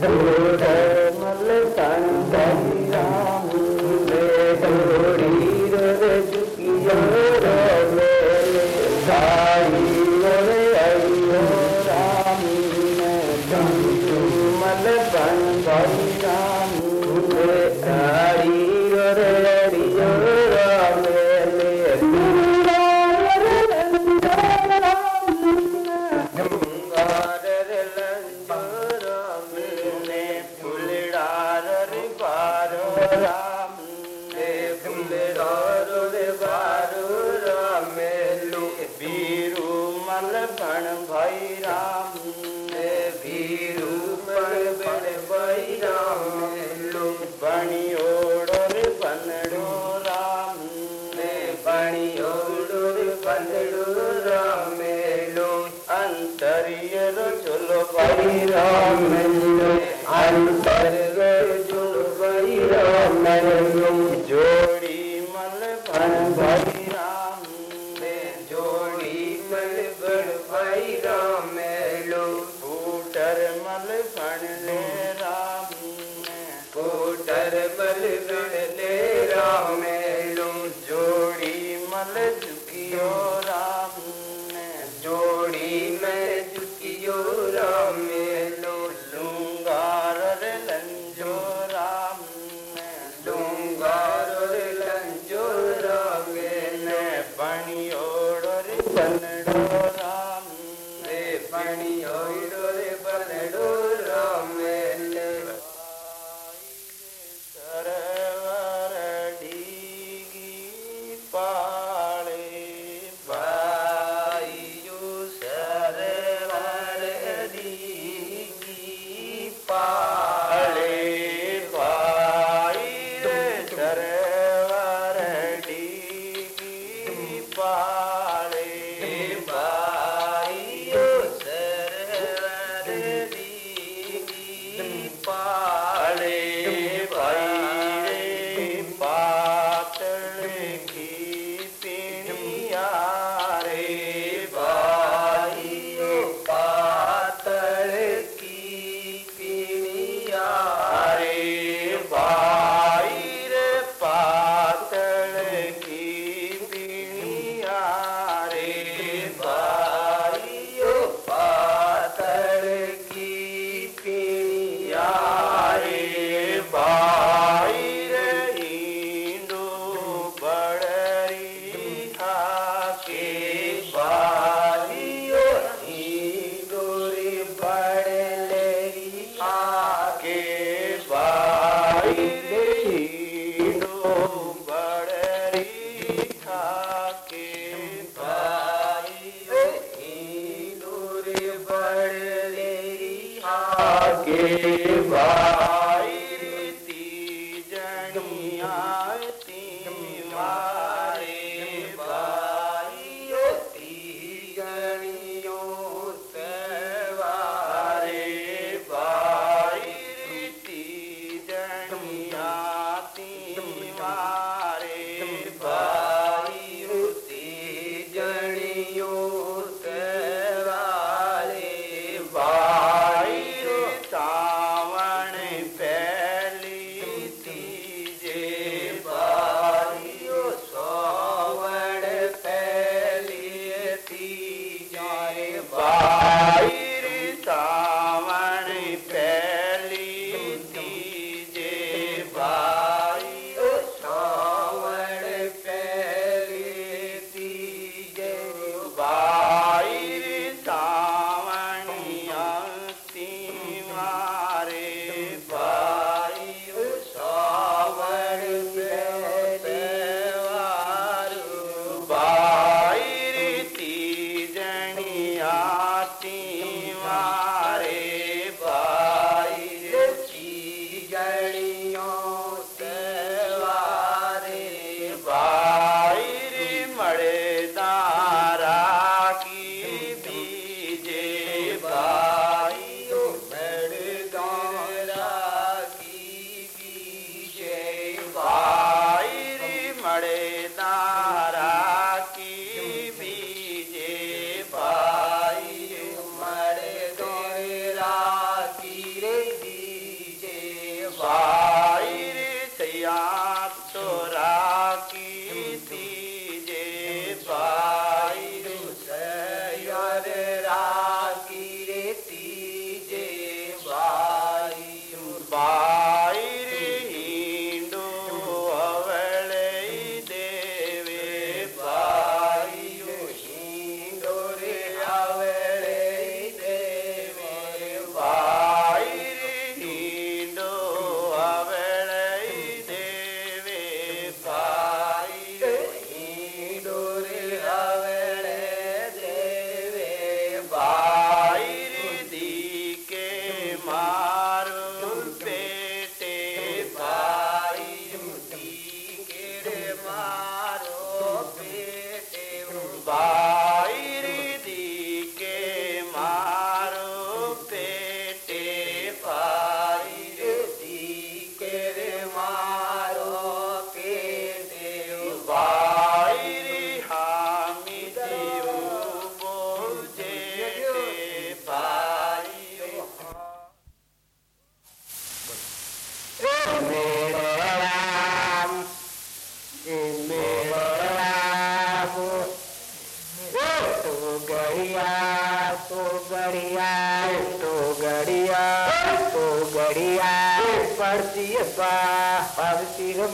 dân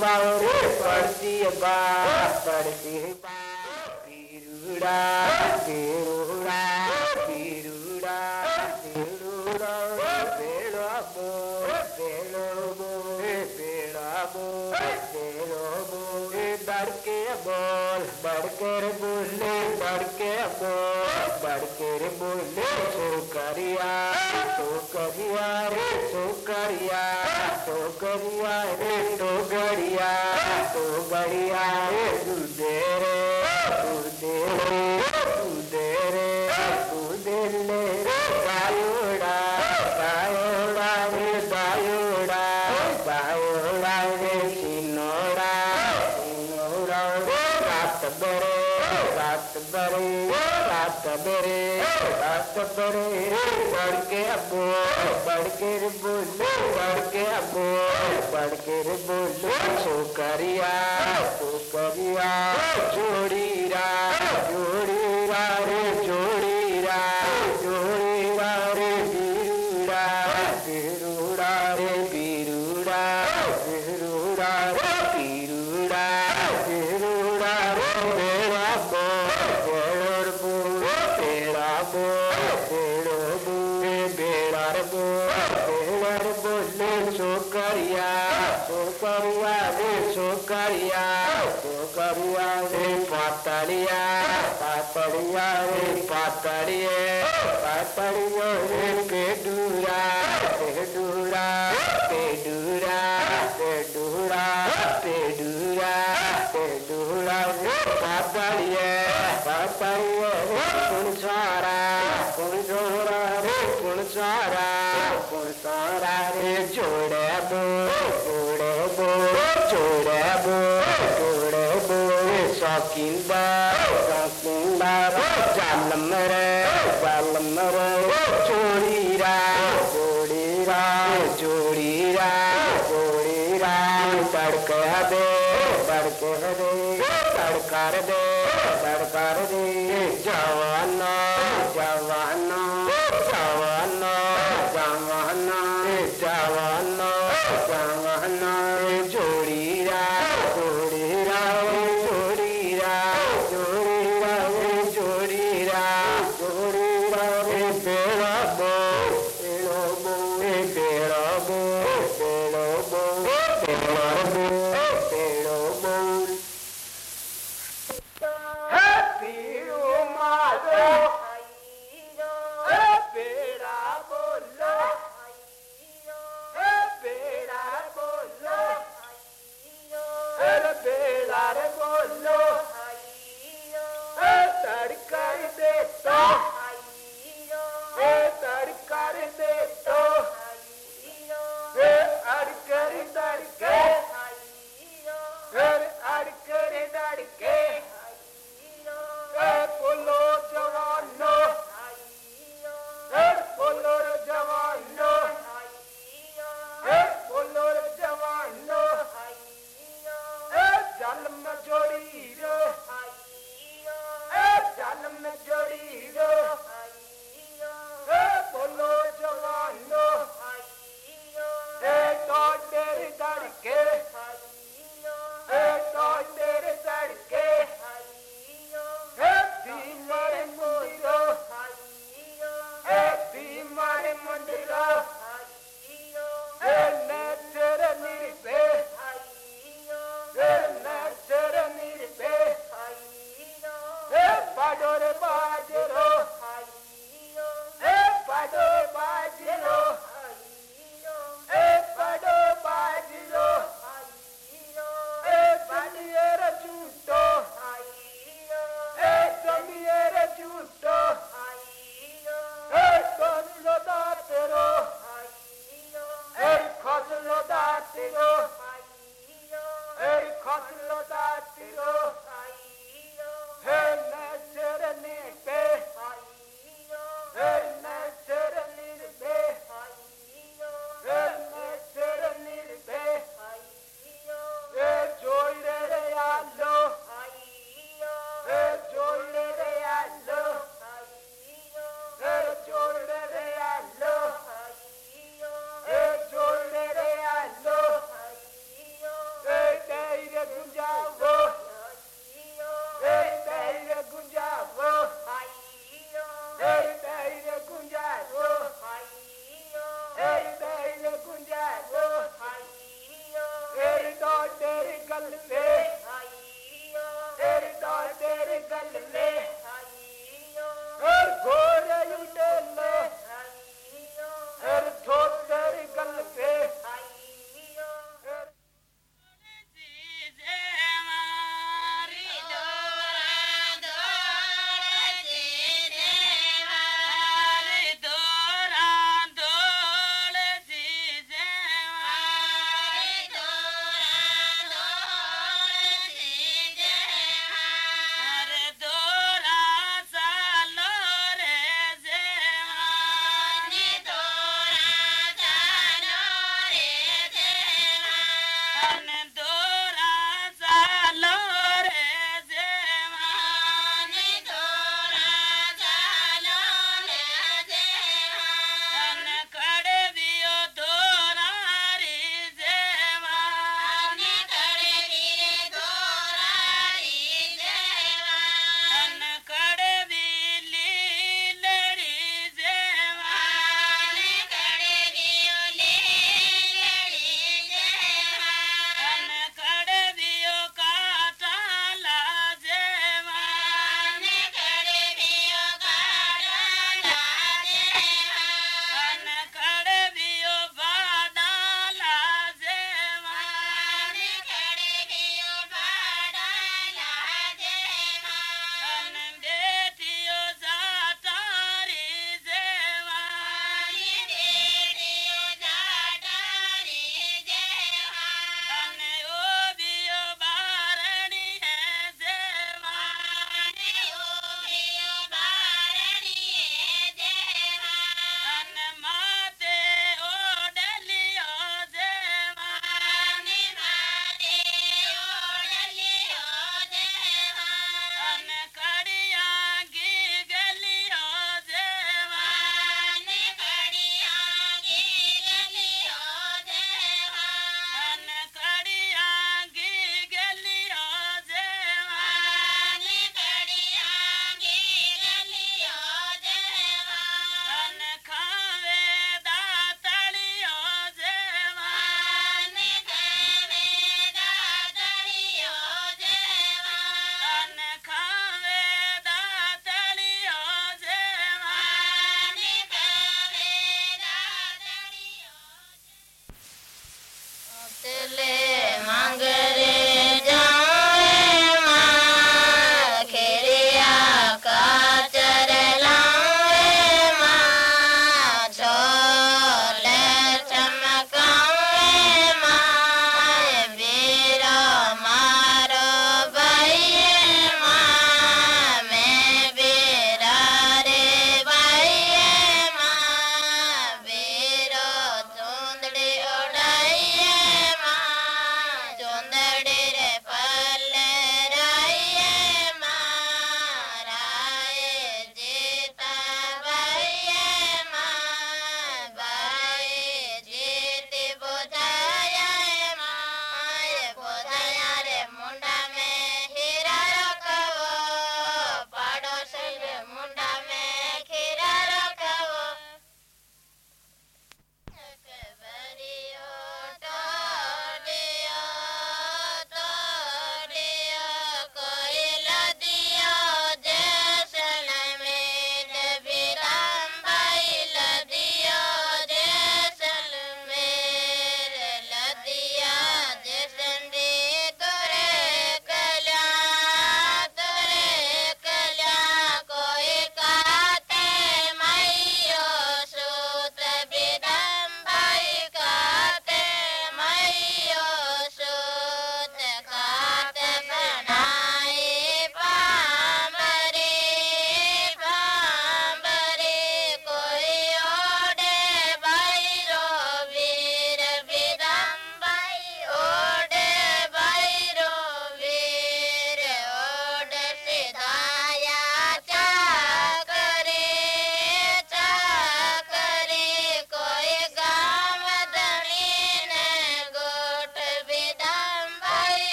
बावरे पड़ती बा पड़ती बा पीरुड़ा पीरुड़ा पीरुड़ा पीरुड़ा पेड़ो बो पेड़ो बो पेड़ा बो बो बड़के बोल बड़कर बोले बड़के बोल बड़कर बोले सुकरिया सुकरिया रे सुकरिया Togariya, Togariya, Togariya, Tudere, Tudere, Tudere, Tudele, Bayoda, Bayoda, Bayoda, Bayoda, Sinora, Sinora, Ratabere, रातबरे रातबरे रातबरे बढ़ के अबो बढ़ के बोलो बढ़ के अबो बढ़ के बोलो छोकरिया छोकरिया जोड़ी रा तड़के रे तड़कर दे तड़कर दे जवाना।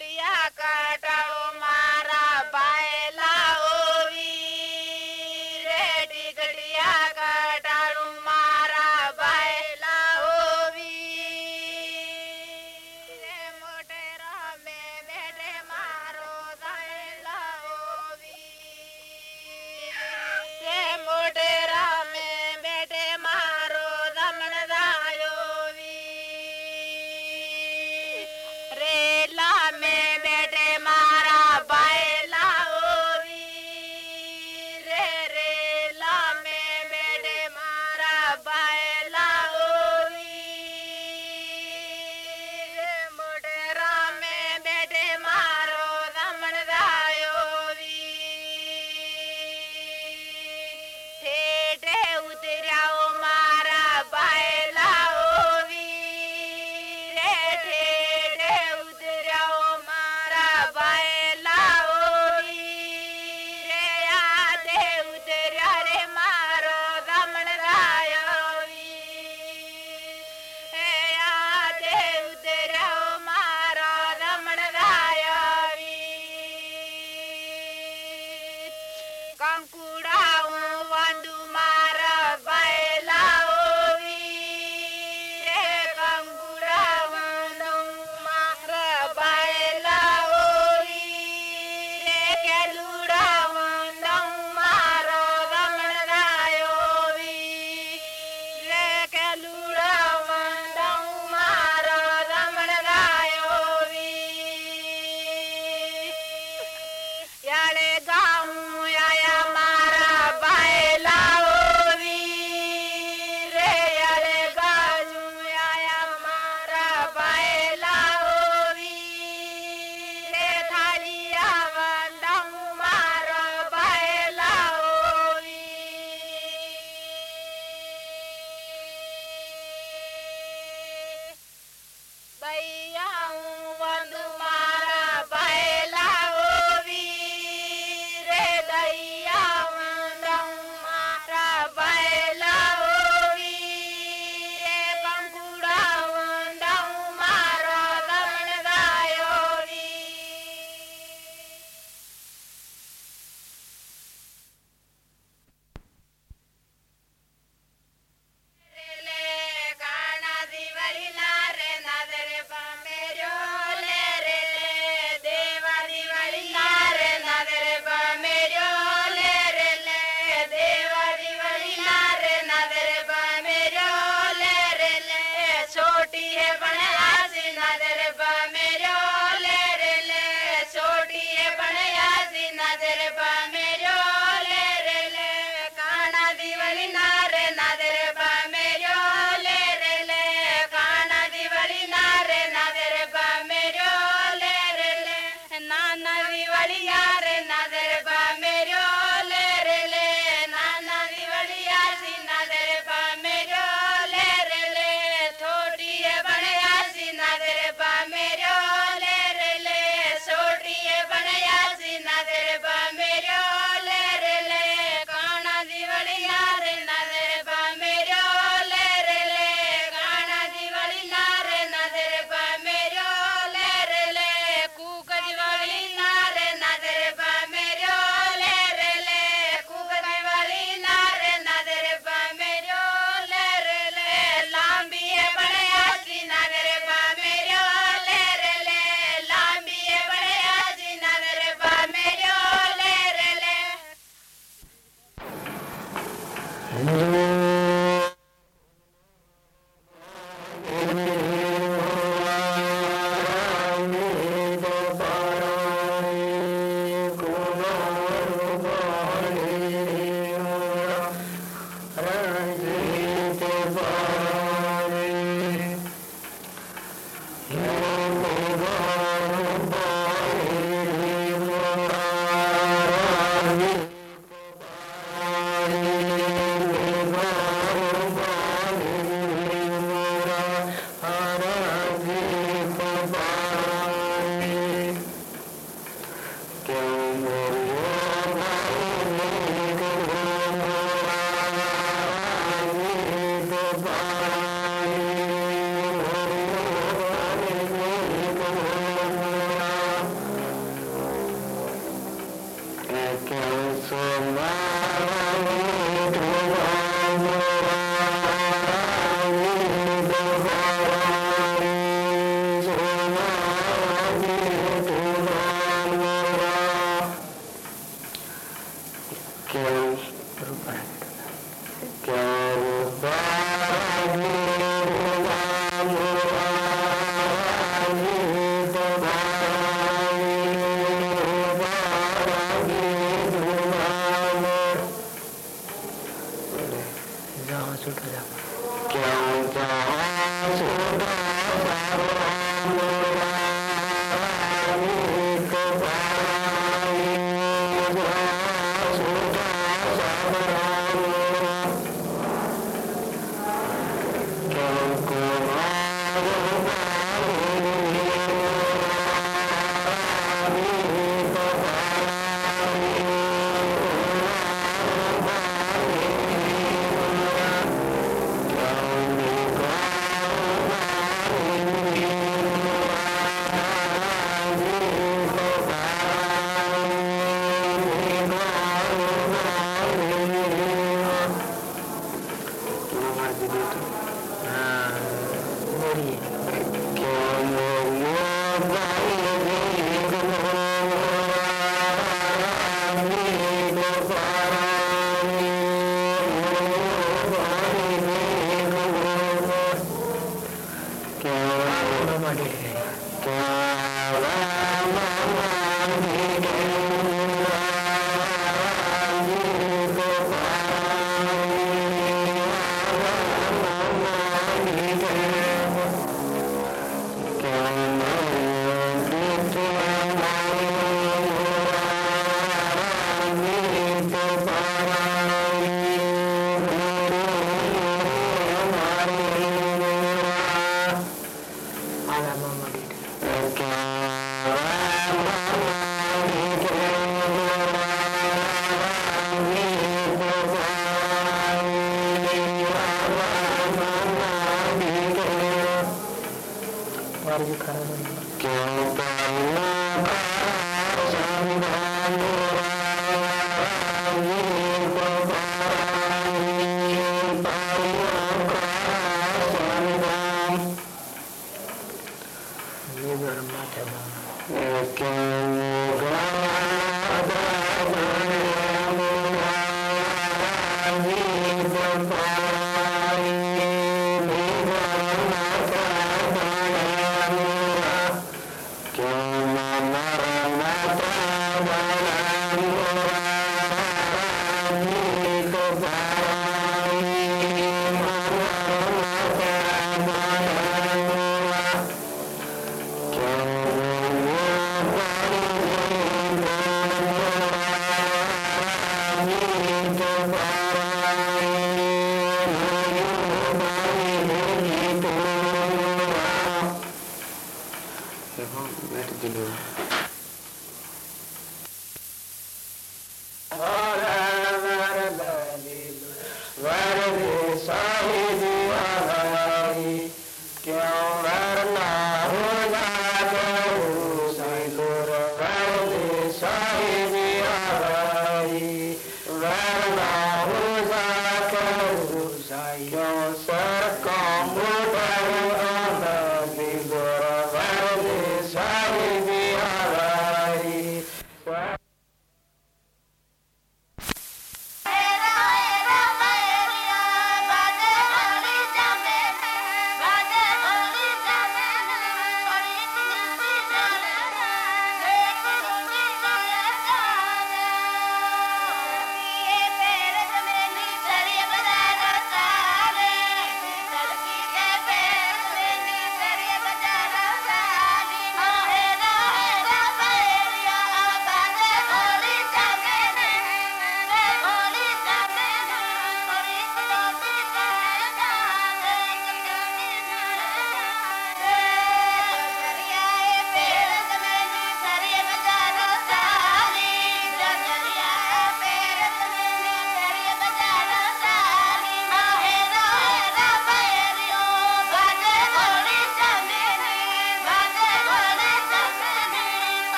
Yeah.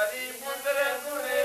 Hari Putra Gune